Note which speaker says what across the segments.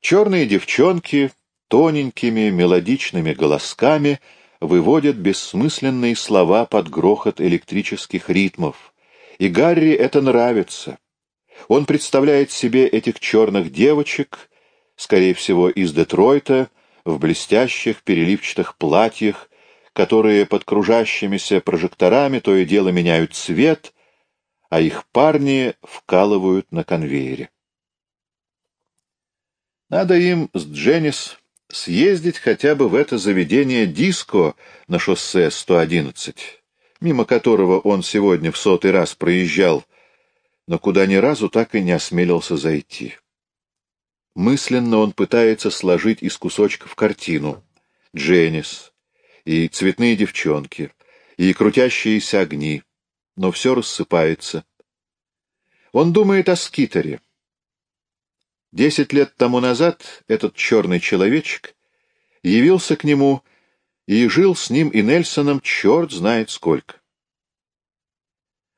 Speaker 1: Черные девчонки тоненькими мелодичными голосками выводят бессмысленные слова под грохот электрических ритмов. И Гарри это нравится. Он представляет себе этих черных девочек, скорее всего, из Детройта, в блестящих переливчатых платьях, которые под кружащимися прожекторами то и дело меняют цвет, а их парни вкалывают на конвейере. Надо им с Дженнис съездить хотя бы в это заведение диско на шоссе 111, мимо которого он сегодня в сотый раз проезжал, но куда ни разу так и не осмелился зайти. Мысленно он пытается сложить из кусочков картину. Дженнис, и цветные девчонки, и крутящиеся огни, но все рассыпается. Он думает о скитере. Десять лет тому назад этот черный человечек явился к нему и жил с ним и Нельсоном черт знает сколько.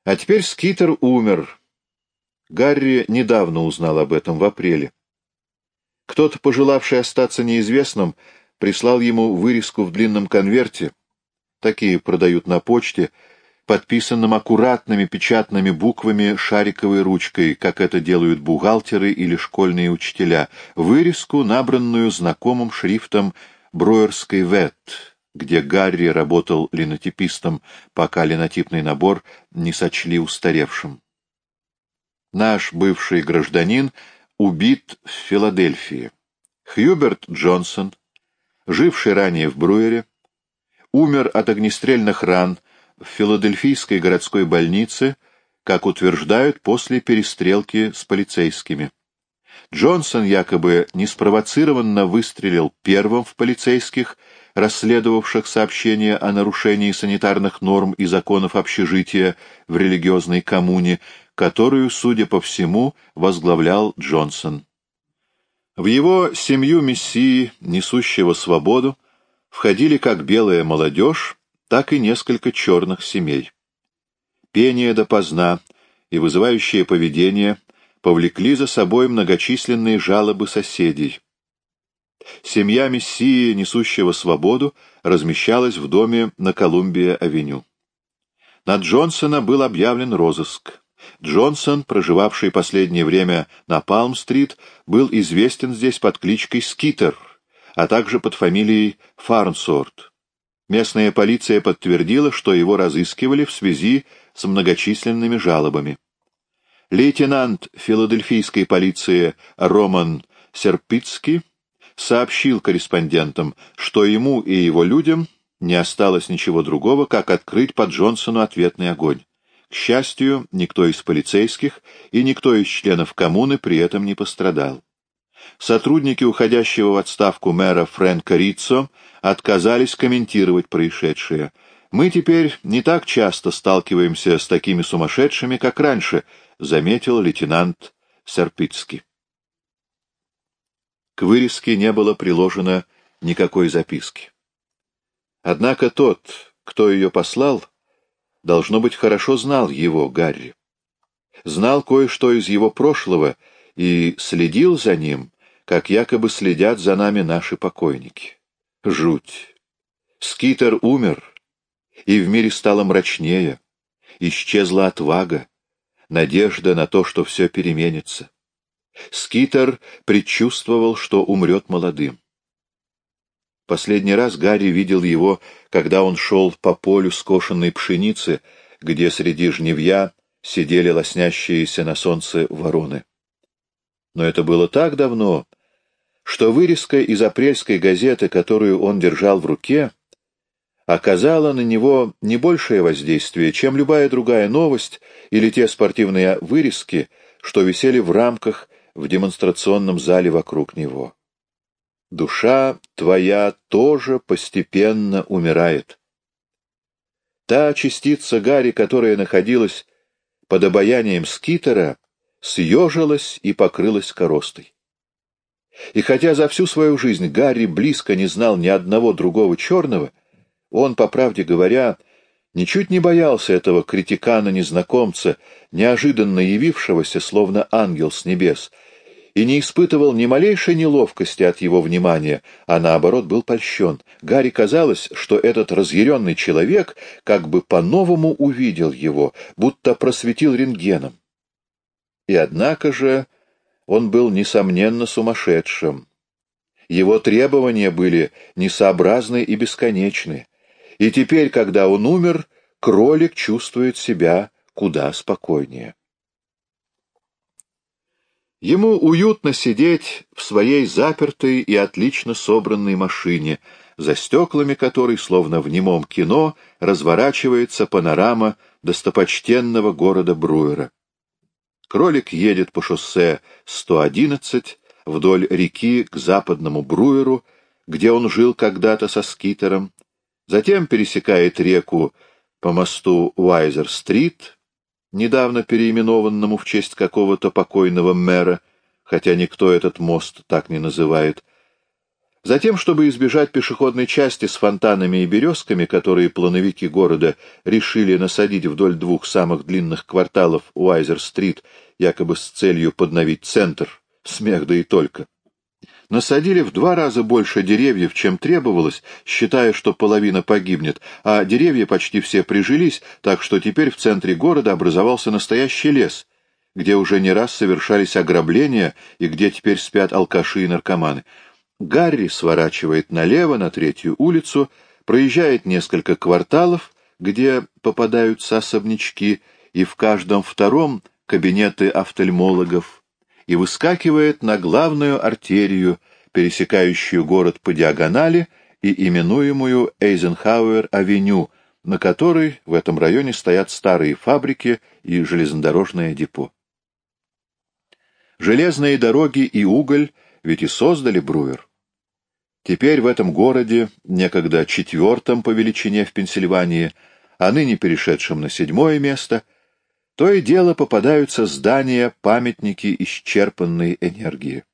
Speaker 1: А теперь скитер умер. Гарри недавно узнал об этом в апреле. Кто-то, пожелавший остаться неизвестным, прислал ему вырезку в длинном конверте, такие продают на почте, подписанным аккуратными печатными буквами шариковой ручкой, как это делают бухгалтеры или школьные учителя, вырезку, набранную знакомым шрифтом Бруерской ВЭТ, где Гарри работал линотипистом, пока линотипный набор не сочли устаревшим. Наш бывший гражданин убит в Филадельфии. Хьюберт Джонсон, живший ранее в Бруере, умер от огнестрельных ран в филадельфийской городской больнице, как утверждают, после перестрелки с полицейскими. Джонсон якобы неспровоцированно выстрелил первым в полицейских, расследовавших сообщение о нарушении санитарных норм и законов общежития в религиозной коммуне, которую, судя по всему, возглавлял Джонсон. В его семью мессии, несущего свободу, входили как белая молодежь, так и несколько черных семей. Пение допоздна и вызывающее поведение повлекли за собой многочисленные жалобы соседей. Семья Мессии, несущего свободу, размещалась в доме на Колумбия-авеню. На Джонсона был объявлен розыск. Джонсон, проживавший последнее время на Палм-стрит, был известен здесь под кличкой Скитер, а также под фамилией Фарнсорт. Местная полиция подтвердила, что его разыскивали в связи с многочисленными жалобами. Лейтенант филадельфийской полиции Роман Серпицкий сообщил корреспондентам, что ему и его людям не осталось ничего другого, как открыть по Джонсону ответный огонь. К счастью, никто из полицейских и никто из членов коммуны при этом не пострадал. Сотрудники уходящего в отставку мэра Фрэнка Риццо отказались комментировать происшедшее. «Мы теперь не так часто сталкиваемся с такими сумасшедшими, как раньше», — заметил лейтенант Серпицкий. К вырезке не было приложено никакой записки. Однако тот, кто ее послал, должно быть, хорошо знал его, Гарри. Знал кое-что из его прошлого и следил за ним, как якобы следят за нами наши покойники. Жуть. Скитер умер, и в мире стало мрачнее, исчезла отвага, надежда на то, что все переменится. Скитер предчувствовал, что умрет молодым. Последний раз Гарри видел его, когда он шел по полю скошенной пшеницы, где среди жневья сидели лоснящиеся на солнце вороны. Но это было так давно, что вырезка из апрельской газеты, которую он держал в руке, оказала на него не большее воздействие, чем любая другая новость или те спортивные вырезки, что висели в рамках в демонстрационном зале вокруг него. Душа твоя тоже постепенно умирает. Та частица Гарри, которая находилась под обаянием скитера, съежилась и покрылась коростой. И хотя за всю свою жизнь Гарри близко не знал ни одного другого черного, он, по правде говоря, ничуть не боялся этого критикана-незнакомца, неожиданно явившегося, словно ангел с небес, и не испытывал ни малейшей неловкости от его внимания, а наоборот был польщен. Гарри казалось, что этот разъяренный человек как бы по-новому увидел его, будто просветил рентгеном. И однако же он был, несомненно, сумасшедшим. Его требования были несообразны и бесконечны. И теперь, когда он умер, кролик чувствует себя куда спокойнее. Ему уютно сидеть в своей запертой и отлично собранной машине, за стеклами которой, словно в немом кино, разворачивается панорама достопочтенного города Бруера. Кролик едет по шоссе 111 вдоль реки к западному Бруеру, где он жил когда-то со скитером, затем пересекает реку по мосту Уайзер-стрит, недавно переименованному в честь какого-то покойного мэра, хотя никто этот мост так не называет. Затем, чтобы избежать пешеходной части с фонтанами и березками, которые плановики города решили насадить вдоль двух самых длинных кварталов Уайзер-стрит, якобы с целью подновить центр, смех да и только, насадили в два раза больше деревьев, чем требовалось, считая, что половина погибнет, а деревья почти все прижились, так что теперь в центре города образовался настоящий лес, где уже не раз совершались ограбления и где теперь спят алкаши и наркоманы. Гарри сворачивает налево на третью улицу, проезжает несколько кварталов, где попадаются особнячки, и в каждом втором кабинеты офтальмологов, и выскакивает на главную артерию, пересекающую город по диагонали и именуемую Эйзенхауэр-авеню, на которой в этом районе стоят старые фабрики и железнодорожное депо. Железные дороги и уголь ведь и создали Бруер. Теперь в этом городе, некогда четвертом по величине в Пенсильвании, а ныне перешедшем на седьмое место, то и дело попадаются здания, памятники исчерпанной энергии.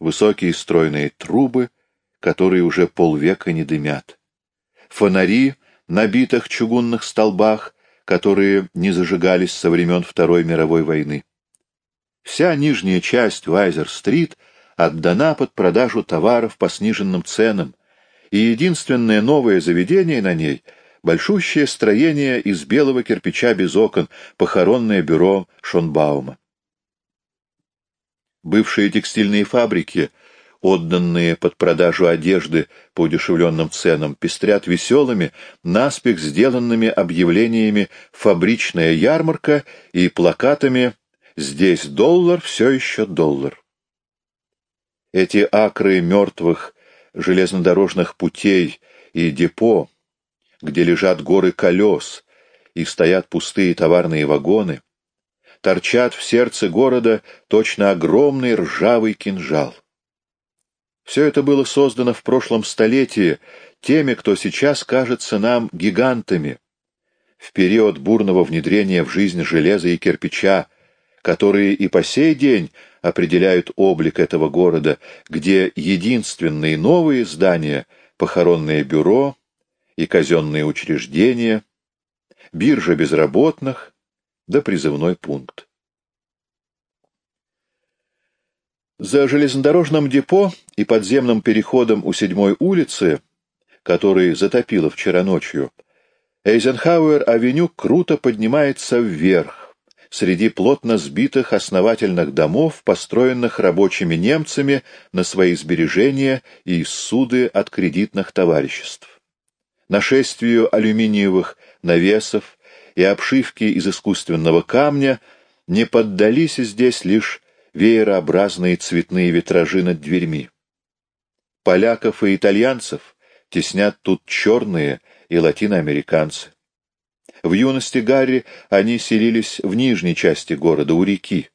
Speaker 1: Высокие стройные трубы, которые уже полвека не дымят. Фонари на битых чугунных столбах, которые не зажигались со времен Второй мировой войны. Вся нижняя часть Вайзер-стрит отдана под продажу товаров по сниженным ценам, и единственное новое заведение на ней — большущее строение из белого кирпича без окон, похоронное бюро Шонбаума. Бывшие текстильные фабрики, отданные под продажу одежды по удешевленным ценам, пестрят веселыми, наспех сделанными объявлениями «фабричная ярмарка» и плакатами «Здесь доллар, все еще доллар». Эти акры мертвых железнодорожных путей и депо где лежат горы колес и стоят пустые товарные вагоны, торчат в сердце города точно огромный ржавый кинжал. Все это было создано в прошлом столетии теми, кто сейчас кажется нам гигантами, в период бурного внедрения в жизнь железа и кирпича, которые и по сей день определяют облик этого города, где единственные новые здания — похоронное бюро, и казенные учреждения, биржа безработных, да призывной пункт. За железнодорожным депо и подземным переходом у седьмой улицы, который затопило вчера ночью, Эйзенхауэр-авеню круто поднимается вверх, среди плотно сбитых основательных домов, построенных рабочими немцами на свои сбережения и суды от кредитных товариществ нашествию алюминиевых навесов и обшивки из искусственного камня не поддались здесь лишь веерообразные цветные витражи над дверьми. Поляков и итальянцев теснят тут черные и латиноамериканцы. В юности Гарри они селились в нижней части города, у реки.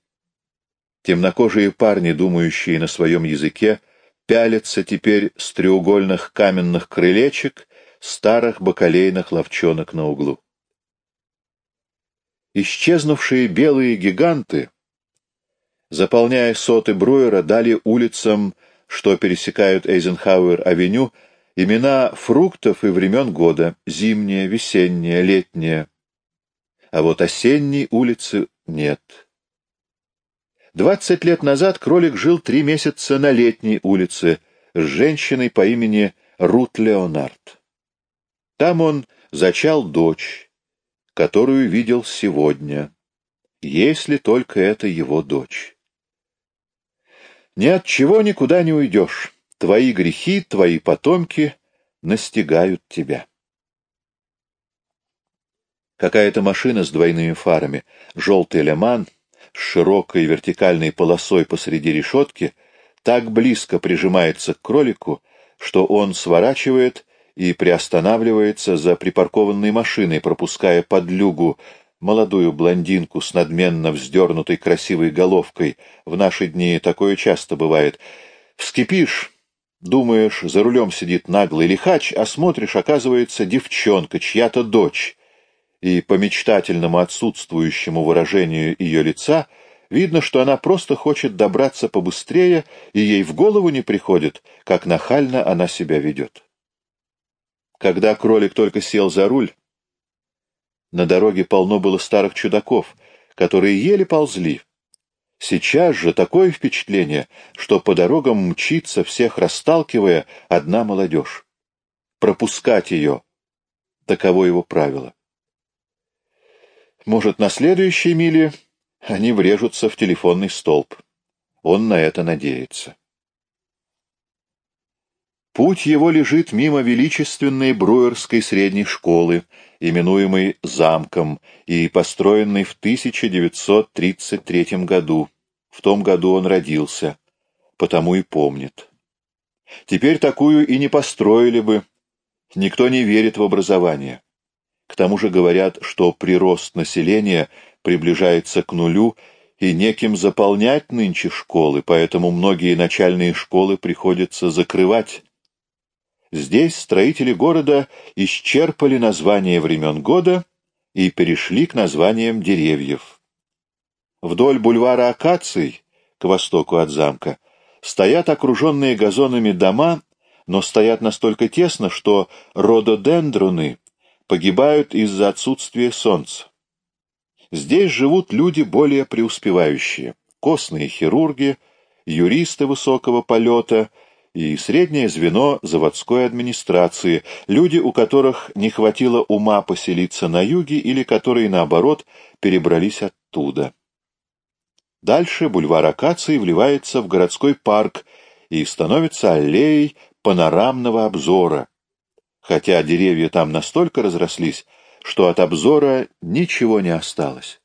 Speaker 1: Темнокожие парни, думающие на своем языке, пялятся теперь с треугольных каменных крылечек старых бакалейных ловчонок на углу. Исчезнувшие белые гиганты, заполняя соты Бруера, дали улицам, что пересекают Эйзенхауэр-авеню, имена фруктов и времен года — зимняя, весенняя, летняя. А вот осенней улицы нет. Двадцать лет назад кролик жил три месяца на летней улице с женщиной по имени Рут Леонард. Там он зачал дочь, которую видел сегодня, если только это его дочь. Ни от чего никуда не уйдешь. Твои грехи, твои потомки настигают тебя. Какая-то машина с двойными фарами, желтый леман, с широкой вертикальной полосой посреди решетки, так близко прижимается к кролику, что он сворачивает и приостанавливается за припаркованной машиной, пропуская под люгу молодую блондинку с надменно вздернутой красивой головкой. В наши дни такое часто бывает. Вскипишь, думаешь, за рулем сидит наглый лихач, а смотришь, оказывается, девчонка, чья-то дочь и по мечтательному отсутствующему выражению ее лица видно, что она просто хочет добраться побыстрее, и ей в голову не приходит, как нахально она себя ведет. Когда кролик только сел за руль, на дороге полно было старых чудаков, которые еле ползли. Сейчас же такое впечатление, что по дорогам мчится, всех расталкивая, одна молодежь. Пропускать ее — таково его правило. Может, на следующей миле они врежутся в телефонный столб. Он на это надеется. Путь его лежит мимо величественной Бруерской средней школы, именуемой «Замком», и построенной в 1933 году. В том году он родился, потому и помнит. Теперь такую и не построили бы. Никто не верит в образование. К тому же говорят, что прирост населения приближается к нулю, и неким заполнять нынче школы, поэтому многие начальные школы приходится закрывать. Здесь строители города исчерпали название времен года и перешли к названиям деревьев. Вдоль бульвара Акаций, к востоку от замка, стоят окруженные газонами дома, но стоят настолько тесно, что рододендроны погибают из-за отсутствия солнца. Здесь живут люди более преуспевающие, костные хирурги, юристы высокого полета и среднее звено заводской администрации, люди, у которых не хватило ума поселиться на юге или которые, наоборот, перебрались оттуда. Дальше бульвар Акации вливается в городской парк и становится аллеей панорамного обзора, хотя деревья там настолько разрослись, что от обзора ничего не осталось.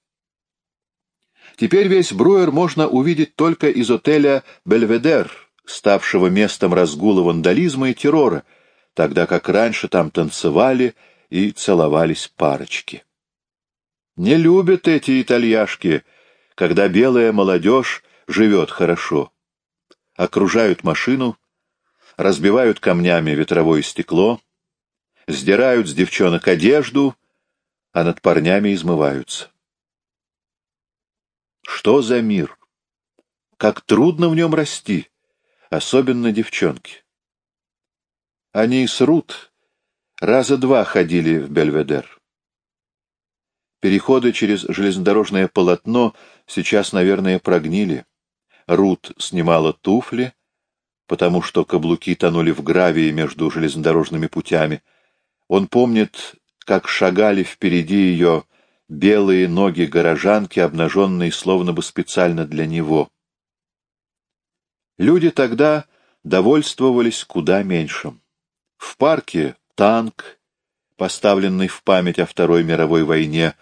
Speaker 1: Теперь весь Бруер можно увидеть только из отеля «Бельведер», ставшего местом разгула вандализма и террора, тогда как раньше там танцевали и целовались парочки. Не любят эти итальяшки, когда белая молодежь живет хорошо. Окружают машину, разбивают камнями ветровое стекло, сдирают с девчонок одежду, а над парнями измываются. Что за мир? Как трудно в нем расти, особенно девчонки. Они с Рут раза два ходили в Бельведер. Переходы через железнодорожное полотно сейчас, наверное, прогнили. Рут снимала туфли, потому что каблуки тонули в гравии между железнодорожными путями, он помнит, как шагали впереди ее белые ноги горожанки, обнаженные словно бы специально для него. Люди тогда довольствовались куда меньшим. В парке танк, поставленный в память о Второй мировой войне,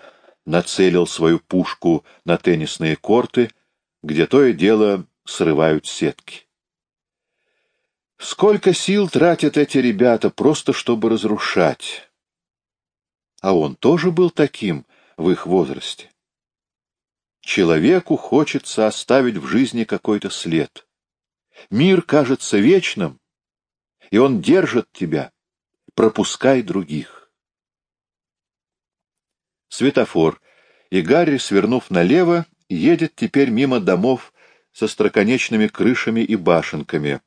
Speaker 1: нацелил свою пушку на теннисные корты, где то и дело срывают сетки. Сколько сил тратят эти ребята просто, чтобы разрушать? А он тоже был таким в их возрасте. Человеку хочется оставить в жизни какой-то след. Мир кажется вечным, и он держит тебя. Пропускай других. Светофор, и Гарри, свернув налево, едет теперь мимо домов со строконечными крышами и башенками,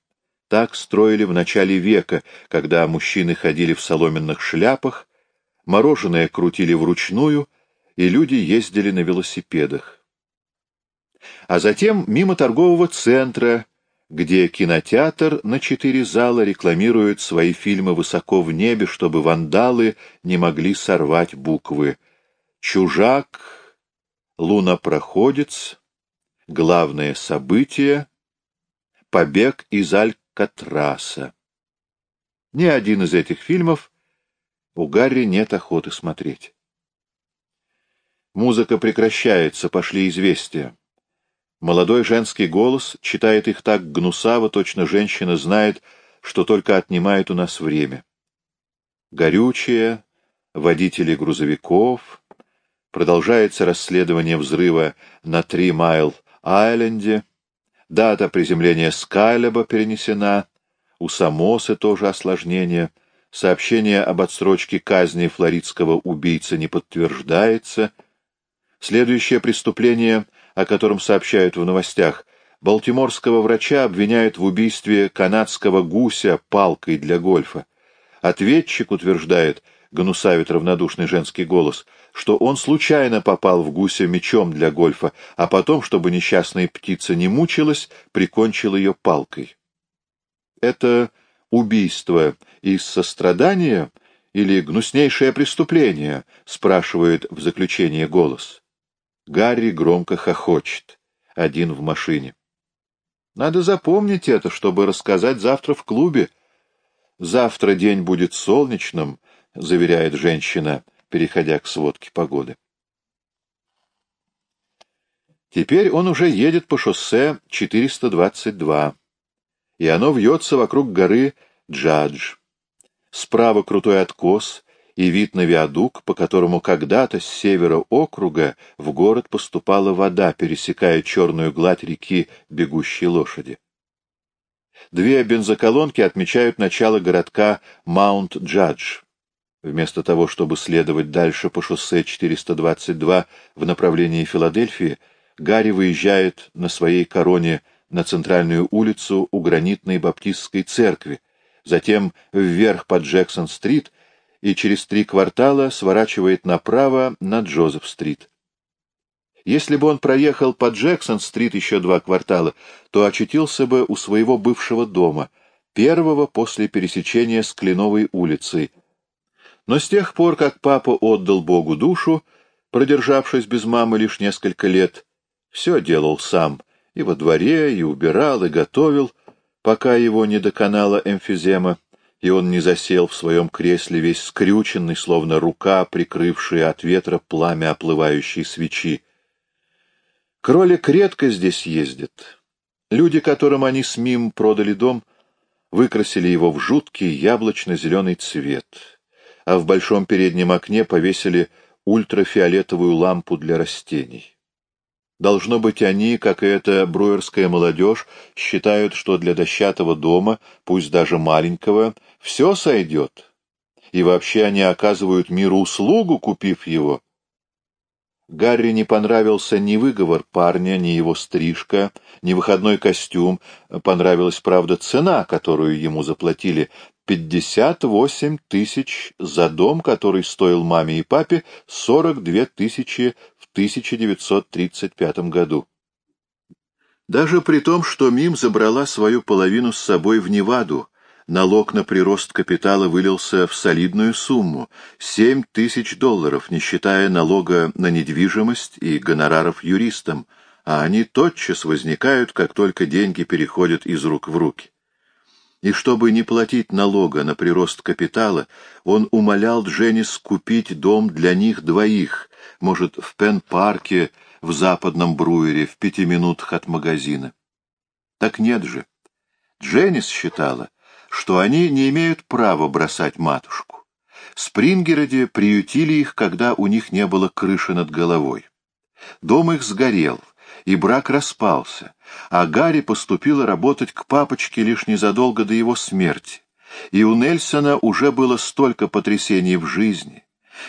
Speaker 1: так строили в начале века, когда мужчины ходили в соломенных шляпах, мороженое крутили вручную, и люди ездили на велосипедах. а затем мимо торгового центра, где кинотеатр на четыре зала рекламирует свои фильмы высоко в небе, чтобы вандалы не могли сорвать буквы «Чужак», «Лунопроходец», «Главное событие», «Побег из Алькатраса». Ни один из этих фильмов у Гарри нет охоты смотреть. Музыка прекращается, пошли известия. Молодой женский голос читает их так гнусаво, точно женщина знает, что только отнимает у нас время. Горючее, водители грузовиков, продолжается расследование взрыва на Три Майл Айленде, дата приземления Скайлеба перенесена, у Самосы тоже осложнение, сообщение об отсрочке казни флоридского убийцы не подтверждается, следующее преступление — о котором сообщают в новостях, балтиморского врача обвиняют в убийстве канадского гуся палкой для гольфа. Ответчик утверждает, гнусавит равнодушный женский голос, что он случайно попал в гуся мечом для гольфа, а потом, чтобы несчастная птица не мучилась, прикончил ее палкой. Это убийство из сострадания или гнуснейшее преступление, спрашивает в заключение голос. Гарри громко хохочет, один в машине. Надо запомнить это, чтобы рассказать завтра в клубе. Завтра день будет солнечным, заверяет женщина, переходя к сводке погоды. Теперь он уже едет по шоссе 422, и оно вьется вокруг горы Джадж. Справа крутой откос, и вид на виадук, по которому когда-то с севера округа в город поступала вода, пересекая черную гладь реки бегущей лошади. Две бензоколонки отмечают начало городка Маунт-Джадж. Вместо того, чтобы следовать дальше по шоссе 422 в направлении Филадельфии, Гарри выезжает на своей короне на центральную улицу у гранитной баптистской церкви, затем вверх по Джексон-стрит — и через три квартала сворачивает направо на Джозеф-стрит. Если бы он проехал по Джексон-стрит еще два квартала, то очутился бы у своего бывшего дома, первого после пересечения с Кленовой улицей. Но с тех пор, как папа отдал Богу душу, продержавшись без мамы лишь несколько лет, все делал сам, и во дворе, и убирал, и готовил, пока его не доконала эмфизема, и он не засел в своем кресле весь скрюченный, словно рука, прикрывшая от ветра пламя оплывающей свечи. Кролик редко здесь ездит. Люди, которым они с Мим продали дом, выкрасили его в жуткий яблочно-зеленый цвет, а в большом переднем окне повесили ультрафиолетовую лампу для растений. Должно быть, они, как и эта бруерская молодежь, считают, что для дощатого дома, пусть даже маленького, все сойдет. И вообще они оказывают миру услугу, купив его. Гарри не понравился ни выговор парня, ни его стрижка, ни выходной костюм. Понравилась, правда, цена, которую ему заплатили. Пятьдесят восемь тысяч за дом, который стоил маме и папе сорок две тысячи 1935 году. Даже при том, что МИМ забрала свою половину с собой в Неваду, налог на прирост капитала вылился в солидную сумму — 7 тысяч долларов, не считая налога на недвижимость и гонораров юристам, а они тотчас возникают, как только деньги переходят из рук в руки. И чтобы не платить налога на прирост капитала, он умолял Дженнис купить дом для них двоих, может, в Пен-парке, в западном Бруере, в пяти минутах от магазина. Так нет же. Дженнис считала, что они не имеют права бросать матушку. Спрингероди приютили их, когда у них не было крыши над головой. Дом их сгорел, и брак распался, а Гарри поступила работать к папочке лишь незадолго до его смерти. И у Нельсона уже было столько потрясений в жизни,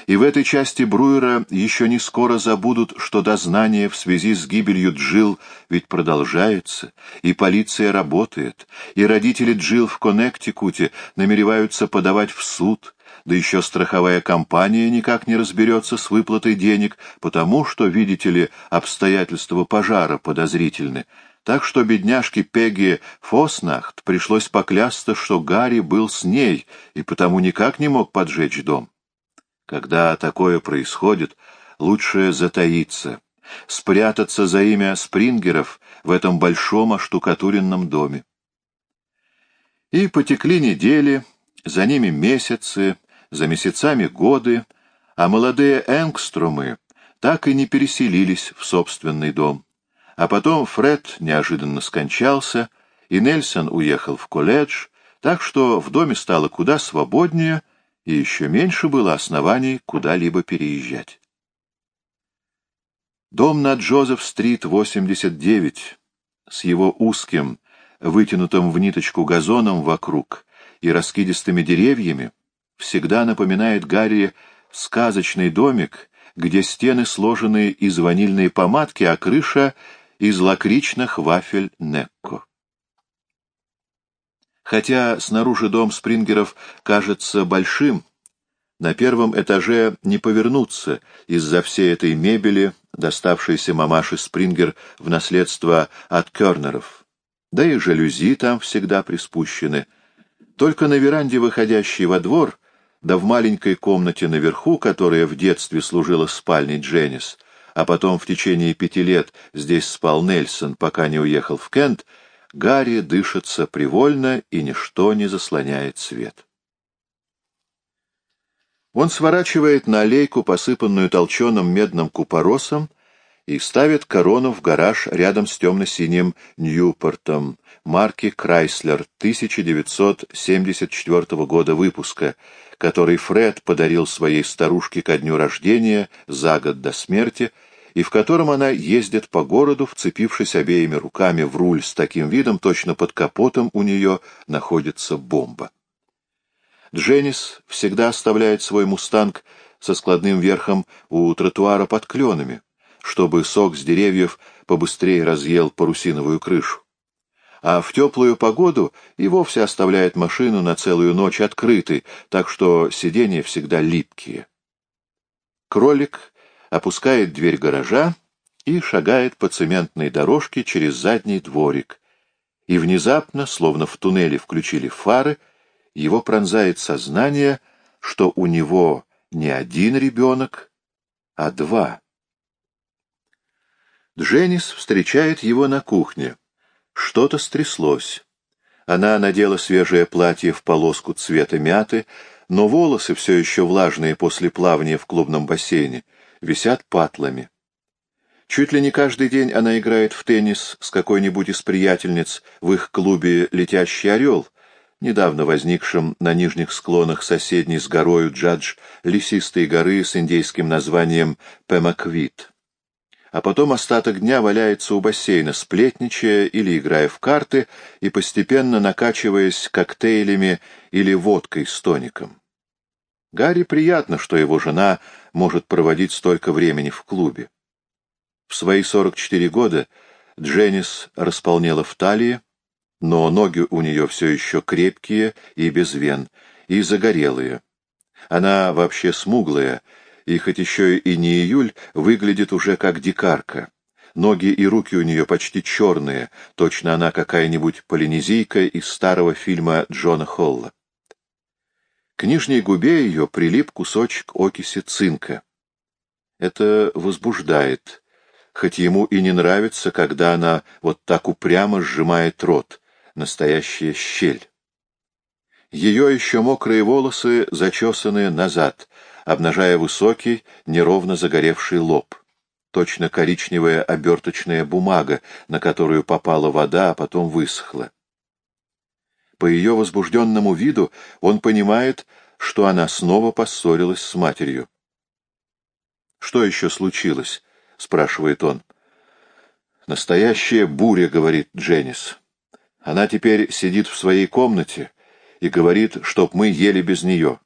Speaker 1: И в этой части Бруера еще не скоро забудут, что дознание в связи с гибелью Джил ведь продолжается, и полиция работает, и родители Джил в Коннектикуте намереваются подавать в суд, да еще страховая компания никак не разберется с выплатой денег, потому что, видите ли, обстоятельства пожара подозрительны. Так что бедняжке Пегги Фоснахт пришлось поклясться, что Гарри был с ней и потому никак не мог поджечь дом. Когда такое происходит, лучше затаиться, спрятаться за имя Спрингеров в этом большом оштукатуренном доме. И потекли недели, за ними месяцы, за месяцами годы, а молодые Энгструмы так и не переселились в собственный дом. А потом Фред неожиданно скончался, и Нельсон уехал в колледж, так что в доме стало куда свободнее — и еще меньше было оснований куда-либо переезжать. Дом на Джозеф-стрит, 89, с его узким, вытянутым в ниточку газоном вокруг и раскидистыми деревьями, всегда напоминает Гарри сказочный домик, где стены сложены из ванильной помадки, а крыша — из лакричных вафель Некко. Хотя снаружи дом Спрингеров кажется большим, на первом этаже не повернуться из-за всей этой мебели, доставшейся мамаше Спрингер в наследство от Кернеров. Да и жалюзи там всегда приспущены. Только на веранде, выходящей во двор, да в маленькой комнате наверху, которая в детстве служила спальней Дженнис, а потом в течение пяти лет здесь спал Нельсон, пока не уехал в Кент, Гарри дышится привольно, и ничто не заслоняет свет. Он сворачивает на аллейку, посыпанную толченым медным купоросом, и ставит корону в гараж рядом с темно-синим Ньюпортом марки Крайслер 1974 года выпуска, который Фред подарил своей старушке ко дню рождения за год до смерти и в котором она ездит по городу, вцепившись обеими руками в руль с таким видом, точно под капотом у нее находится бомба. Дженнис всегда оставляет свой мустанг со складным верхом у тротуара под кленами, чтобы сок с деревьев побыстрее разъел парусиновую крышу. А в теплую погоду и вовсе оставляет машину на целую ночь открытой, так что сиденья всегда липкие. Кролик опускает дверь гаража и шагает по цементной дорожке через задний дворик. И внезапно, словно в туннеле включили фары, его пронзает сознание, что у него не один ребенок, а два. Дженнис встречает его на кухне. Что-то стряслось. Она надела свежее платье в полоску цвета мяты, но волосы, все еще влажные после плавания в клубном бассейне, висят патлами. Чуть ли не каждый день она играет в теннис с какой-нибудь из приятельниц в их клубе «Летящий орел», недавно возникшем на нижних склонах соседней с горою Джадж лесистой горы с индейским названием Пемаквит. А потом остаток дня валяется у бассейна, сплетничая или играя в карты и постепенно накачиваясь коктейлями или водкой с тоником. Гарри приятно, что его жена может проводить столько времени в клубе. В свои 44 года Дженнис располнела в талии, но ноги у нее все еще крепкие и без вен, и загорелые. Она вообще смуглая, и хоть еще и не июль, выглядит уже как дикарка. Ноги и руки у нее почти черные, точно она какая-нибудь полинезийка из старого фильма Джона Холла. К нижней губе ее прилип кусочек окиси цинка. Это возбуждает, хоть ему и не нравится, когда она вот так упрямо сжимает рот, настоящая щель. Ее еще мокрые волосы зачесаны назад, обнажая высокий, неровно загоревший лоб. Точно коричневая оберточная бумага, на которую попала вода, а потом высохла. По ее возбужденному виду он понимает, что она снова поссорилась с матерью. «Что еще случилось?» — спрашивает он. «Настоящая буря», — говорит Дженнис. «Она теперь сидит в своей комнате и говорит, чтоб мы ели без нее».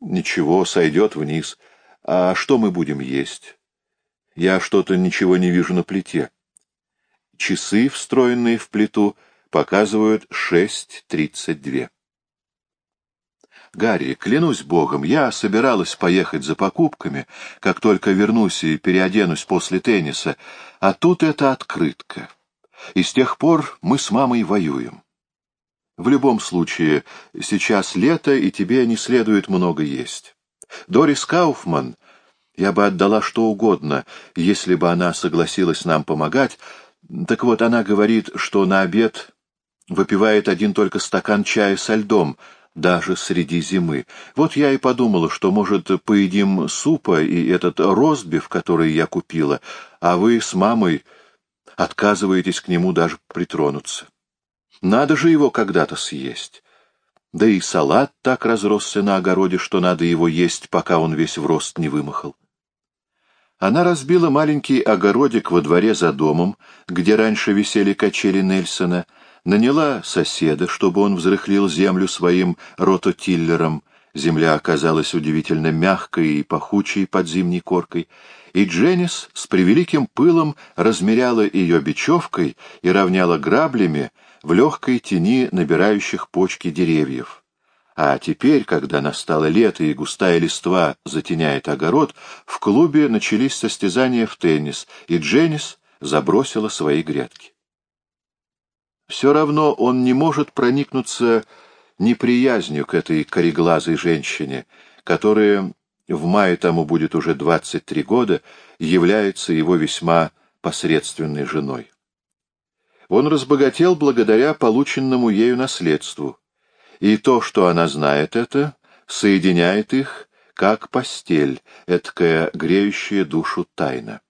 Speaker 1: Ничего, сойдет вниз. А что мы будем есть? Я что-то ничего не вижу на плите. Часы, встроенные в плиту, показывают шесть тридцать две. Гарри, клянусь богом, я собиралась поехать за покупками, как только вернусь и переоденусь после тенниса, а тут эта открытка. И с тех пор мы с мамой воюем. В любом случае, сейчас лето, и тебе не следует много есть. Дорис Кауфман, я бы отдала что угодно, если бы она согласилась нам помогать, так вот, она говорит, что на обед выпивает один только стакан чая со льдом, даже среди зимы. Вот я и подумала, что, может, поедим супа и этот ростбиф, который я купила, а вы с мамой отказываетесь к нему даже притронуться. Надо же его когда-то съесть. Да и салат так разросся на огороде, что надо его есть, пока он весь в рост не вымахал. Она разбила маленький огородик во дворе за домом, где раньше висели качели Нельсона, наняла соседа, чтобы он взрыхлил землю своим рототиллером. Земля оказалась удивительно мягкой и пахучей под зимней коркой, и Дженнис с превеликим пылом размеряла ее бечевкой и равняла граблями в легкой тени набирающих почки деревьев. А теперь, когда настало лето и густая листва затеняет огород, в клубе начались состязания в теннис, и Дженнис забросила свои грядки. Все равно он не может проникнуться неприязнью к этой кореглазой женщине, которая, в мае тому будет уже 23 года, является его весьма посредственной женой. Он разбогател благодаря полученному ею наследству, и то, что она знает это, соединяет их, как постель, эткая греющая душу тайна.